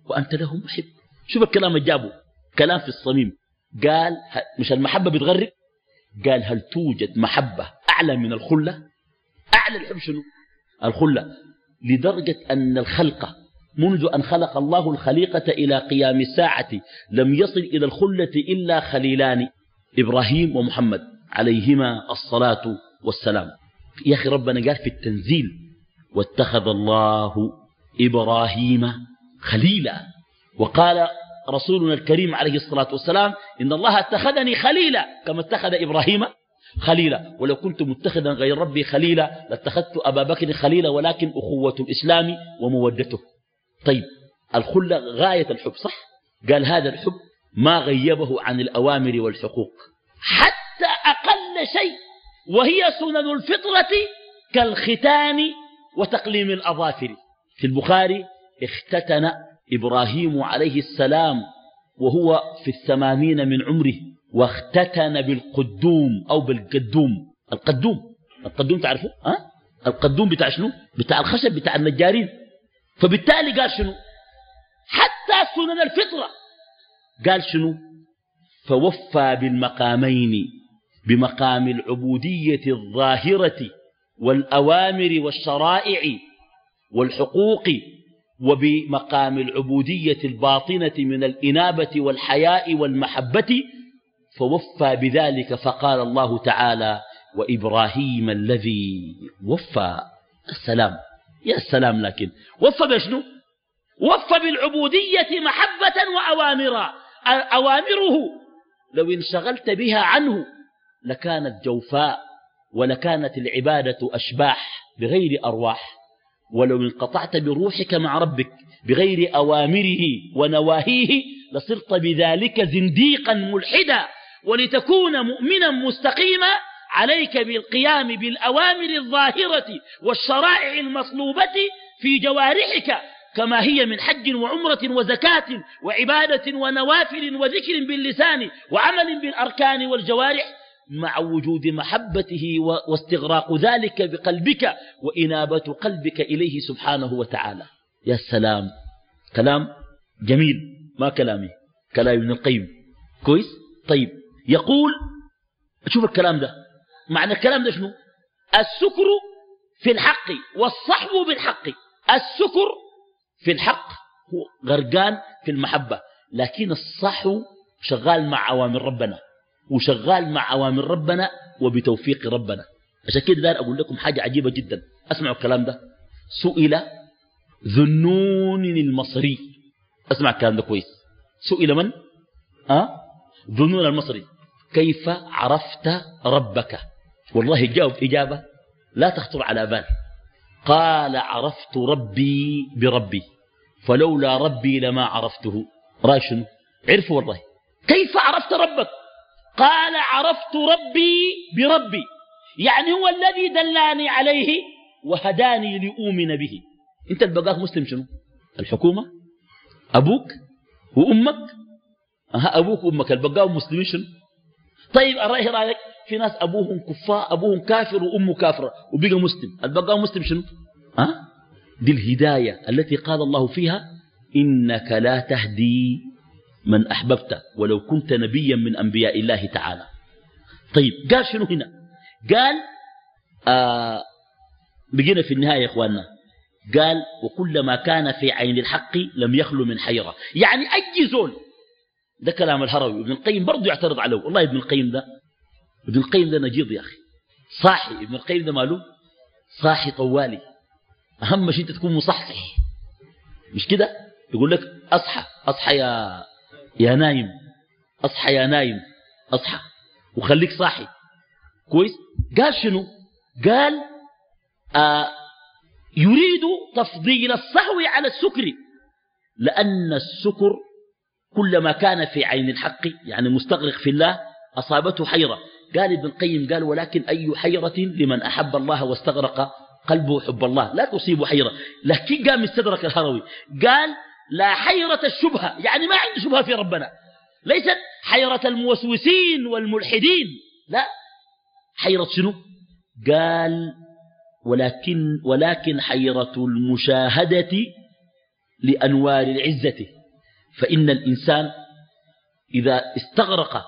وأنت له محب. شوف الكلام اللي جابه. كلام في الصميم. قال مش المحبة بتغرق؟ قال هل توجد محبة أعلى من الخلة؟ أعلى الحب شنو؟ الخلة. لدرجة أن الخلق منذ أن خلق الله الخليقة إلى قيام الساعة لم يصل إلى الخلة إلا خليلان إبراهيم ومحمد. عليهما الصلاة والسلام. يا أخي ربنا قال في التنزيل واتخذ الله إبراهيم خليلا. وقال رسولنا الكريم عليه الصلاة والسلام إن الله اتخذني خليلا كما اتخذ إبراهيم خليلا. ولو كنت متخذا غير ربي خليلا لاتخذت أبا بكر خليلا ولكن أخوة الإسلام ومودته. طيب الخلة غاية الحب صح؟ قال هذا الحب ما غيبه عن الأوامر والحقوق. حتى أقل شيء وهي سنن الفطرة كالختان وتقليم الأظافر. في البخاري اختتن إبراهيم عليه السلام وهو في الثمانين من عمره واختتن بالقدوم أو بالقدوم. القدوم. القدوم تعرفه؟ أه؟ القدوم بتاع شنو؟ بتاع الخشب بتاع النجارين. فبالتالي قال شنو؟ حتى سنن الفطرة. قال شنو؟ فوفى بالمقامين بمقام العبودية الظاهرة والأوامر والشرائع والحقوق وبمقام العبودية الباطنة من الإنابة والحياء والمحبة فوفى بذلك فقال الله تعالى وإبراهيم الذي وفى. السلام. يا السلام لكن وفى بشنو؟ وفى بالعبودية محبة وأوامرا أوامره لو انشغلت بها عنه لكانت جوفاء ولكانت العبادة أشباح بغير أرواح. ولو انقطعت بروحك مع ربك بغير أوامره ونواهيه لصرت بذلك زنديقا ملحدا ولتكون مؤمنا مستقيما عليك بالقيام بالأوامر الظاهرة والشرائع المصلوبة في جوارحك كما هي من حج وعمرة وزكاة وعبادة ونوافل وذكر باللسان وعمل بالأركان والجوارح مع وجود محبته واستغراق ذلك بقلبك وإنابة قلبك إليه سبحانه وتعالى. يا سلام. كلام جميل. ما كلامي؟ كلام ابن القيم. كويس؟ طيب. يقول شوف الكلام ده. معنى الكلام ده شنو؟ السكر في الحق والصحب بالحق. السكر في الحق هو غرقان في المحبة لكن الصحو شغال مع أوامر ربنا. وشغال مع أوامر ربنا وبتوفيق ربنا. عشان كده دار أقول لكم حاجة عجيبة جدا. أسمعوا الكلام ده. سئل ذنون المصري. أسمع الكلام ده كويس. سئل من؟ أه؟ ذنون المصري. كيف عرفت ربك؟ والله جاوب إجابة لا تخطر على بال. قال عرفت ربي بربي. فلولا ربي لما عرفته. رأي شنو؟ عرفوا والله. كيف عرفت ربك؟ قال عرفت ربي بربي. يعني هو الذي دلاني عليه وهداني لأؤمن به. انت البقاك مسلم شنو؟ الحكومة؟ أبوك وأمك؟ أها أبوك وأمك. البقاء مسلمين شنو؟ طيب أرأيه رأيك؟ في ناس أبوهم كفار أبوهم كافر وأمه كافرة وبقى مسلم. البقاء مسلم شنو؟ ها؟ دي الهداية التي قال الله فيها إنك لا تهدي من أحببت ولو كنت نبيا من أنبياء الله تعالى. طيب قال شنو هنا؟ قال آه بقينا في النهاية يا إخواننا. قال وكلما كان في عين الحق لم يخلو من حيرة. يعني أي زول ده كلام الهروي. ابن القيم برضه يعترض عليه. والله ابن القيم ده ابن القيم ده نجيض يا أخي. صاحي. ابن القيم ده ماله؟ صاحي طوالي. أهم شيء أنت تكون مصحصح. مش كده؟ يقول لك أصحى أصحى يا يا نايم أصحى يا نايم أصحى. وخليك صاحي. كويس؟ قال شنو؟ قال آه يريد تفضيل الصهو على السكر لأن السكر كلما كان في عين الحق يعني مستغرق في الله أصابته حيرة. قال ابن القيم قال ولكن أي حيرة لمن أحب الله واستغرق قلبه حب الله لا تصيب حيرة. لكن قام استدرك الهروي. قال لا حيرة الشبهة يعني ما عنده شبهة في ربنا. ليست حيرة الموسوسين والملحدين لا. حيرة شنو؟ قال ولكن, ولكن حيرة المشاهدة لأنوار العزة. فإن الإنسان إذا استغرق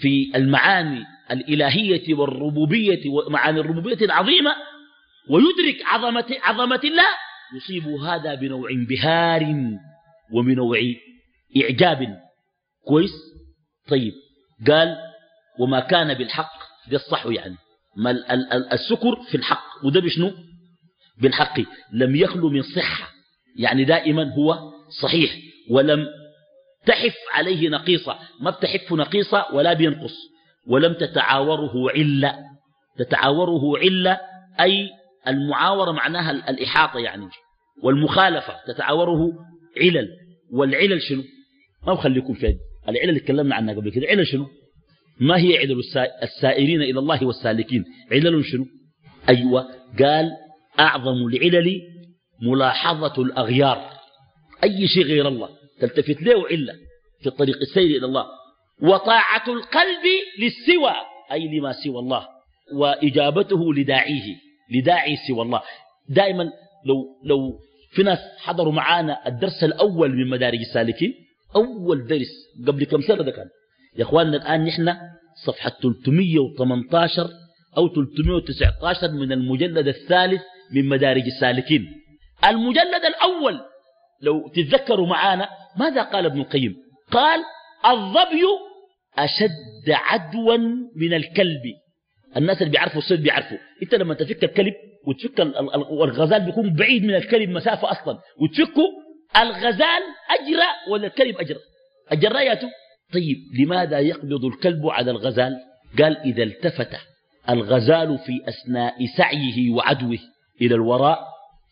في المعاني الإلهية والربوبية ومعاني الربوبية العظيمة ويدرك عظمة, عظمة الله يصيب هذا بنوع انبهار وبنوع إعجاب. كويس؟ طيب. قال وما كان بالحق ده الصح يعني. ما السكر في الحق. وده بشنو؟ بالحق. لم يخلو من صحة. يعني دائما هو صحيح. ولم تحف عليه نقيصة. ما بتحف نقيصة ولا بينقص. ولم تتعاوره علة تتعاوره علة أي المعاورة معناها الإحاطة يعني والمخالفة تتعاوره علل. والعلل شنو؟ ما بخليكم في العلل اللي تكلمنا عنها قبل كده. علل شنو؟ ما هي علل السائرين إلى الله والسالكين؟ علل شنو؟ أيوة قال أعظم العلل ملاحظة الأغيار. أي شيء غير الله. تلتفت له علة في الطريق السير إلى الله. وطاعة القلب للسوى أي لما سوى الله. وإجابته لداعيه. لداعي سوى الله. دائما لو, لو في ناس حضروا معانا الدرس الأول من مدارج السالكين أول درس قبل كم سنة ده كان؟ يا أخواننا الآن نحن صفحة 318 أو 319 من المجلد الثالث من مدارج السالكين. المجلد الأول لو تتذكروا معانا ماذا قال ابن القيم؟ قال الظبي أشد عدوا من الكلب. الناس اللي بيعرفوا الصيد بيعرفوا. انت لما تفك الكلب وتفك الغزال بيكون بعيد من الكلب مسافة أصلا. وتفكه الغزال أجرى ولا الكلب أجرى؟ الجراياته طيب لماذا يقبض الكلب على الغزال؟ قال إذا التفت الغزال في أثناء سعيه وعدوه إلى الوراء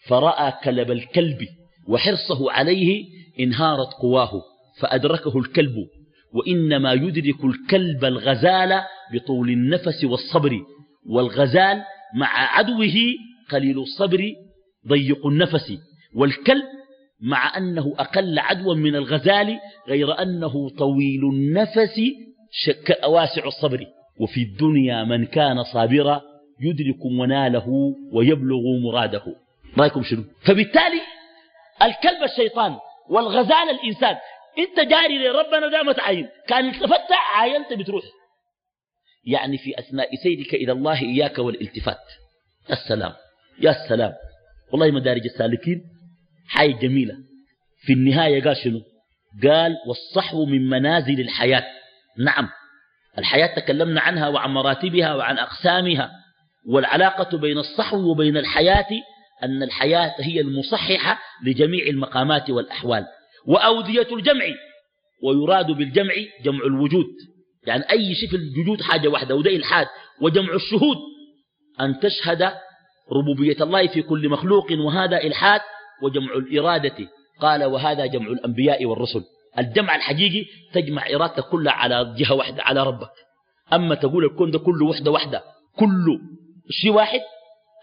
فرأى كلب الكلب وحرصه عليه انهارت قواه فأدركه الكلب. وإنما يدرك الكلب الغزال بطول النفس والصبر والغزال مع عدوه قليل الصبر ضيق النفس والكلب مع أنه أقل عدوا من الغزال غير أنه طويل النفس واسع الصبر. وفي الدنيا من كان صابرا يدرك مناله ويبلغ مراده. رأيكم شنو؟ فبالتالي الكلب الشيطان والغزال الإنسان. انت جاري لربنا ده ما تعين كان التفت عاينت بتروح. يعني في أثناء سيرك إلى الله إياك والالتفات. يا السلام يا السلام والله مدارج السالكين حاجة جميلة. في النهاية قال شنو؟ قال والصحو من منازل الحياة. نعم. الحياة تكلمنا عنها وعن مراتبها وعن أقسامها. والعلاقة بين الصحو وبين الحياة أن الحياة هي المصححة لجميع المقامات والأحوال. وأودية الجمع. ويراد بالجمع جمع الوجود. يعني أي شيء في الوجود حاجة واحدة وده إلحاد. وجمع الشهود أن تشهد ربوبية الله في كل مخلوق وهذا إلحاد. وجمع الإرادة قال وهذا جمع الأنبياء والرسل. الجمع الحقيقي تجمع إرادتك كلها على جهة واحدة على ربك. أما تقول الكون ده كله وحدة واحدة كله شيء واحد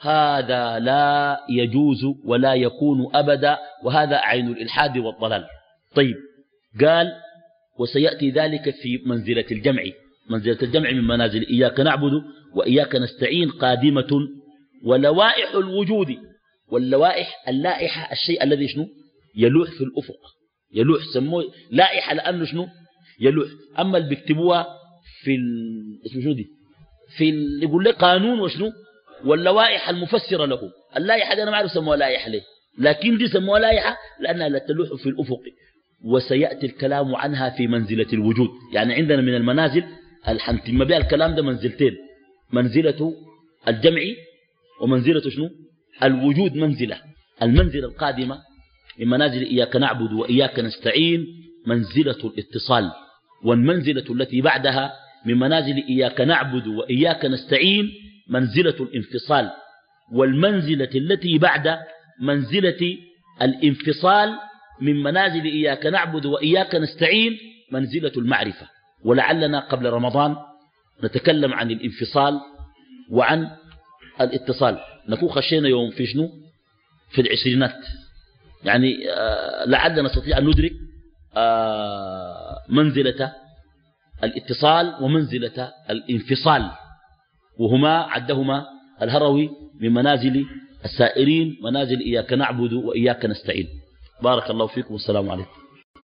هذا لا يجوز ولا يكون أبدا. وهذا عين الإلحاد والضلال. طيب قال وسيأتي ذلك في منزلة الجمع. منزلة الجمع من منازل إياك نعبد وإياك نستعين قادمة ولوائح الوجود واللوائح اللائحة الشيء الذي شنو؟ يلوح في الأفق. يلوح سموه لائحة لأنه شنو؟ يلوح. أما اللي بيكتبوها في. اسمه شنو دي؟ في ال... يقول لك قانون وشنو؟ واللوائح المفسرة له. اللائحة دي أنا ما أعرف سموها لائحة ليه. لكن دي سموها لائحة لأنها لا تلوح في الأفق. وسيأتي الكلام عنها في منزلة الوجود. يعني عندنا من المنازل الحنتم بها الكلام ده منزلتين. منزلة الجمع ومنزلة شنو؟ الوجود منزلة. المنزلة القادمة من منازل إياك نعبد وإياك نستعين منزلة الاتصال. والمنزلة التي بعدها من منازل إياك نعبد وإياك نستعين منزلة الانفصال. والمنزلة التي بعد منزلة الانفصال من منازل إياك نعبد وإياك نستعين منزلة المعرفة. ولعلنا قبل رمضان نتكلم عن الانفصال وعن الاتصال. نكون خشينا يوم في شنو؟ في العشرينات. يعني آه لعلنا نستطيع أن ندرك آه منزلة الاتصال ومنزلة الانفصال. وهما عدهما الهروي من منازل السائرين منازل إياك نعبد وإياك نستعين. بارك الله فيكم والسلام عليكم.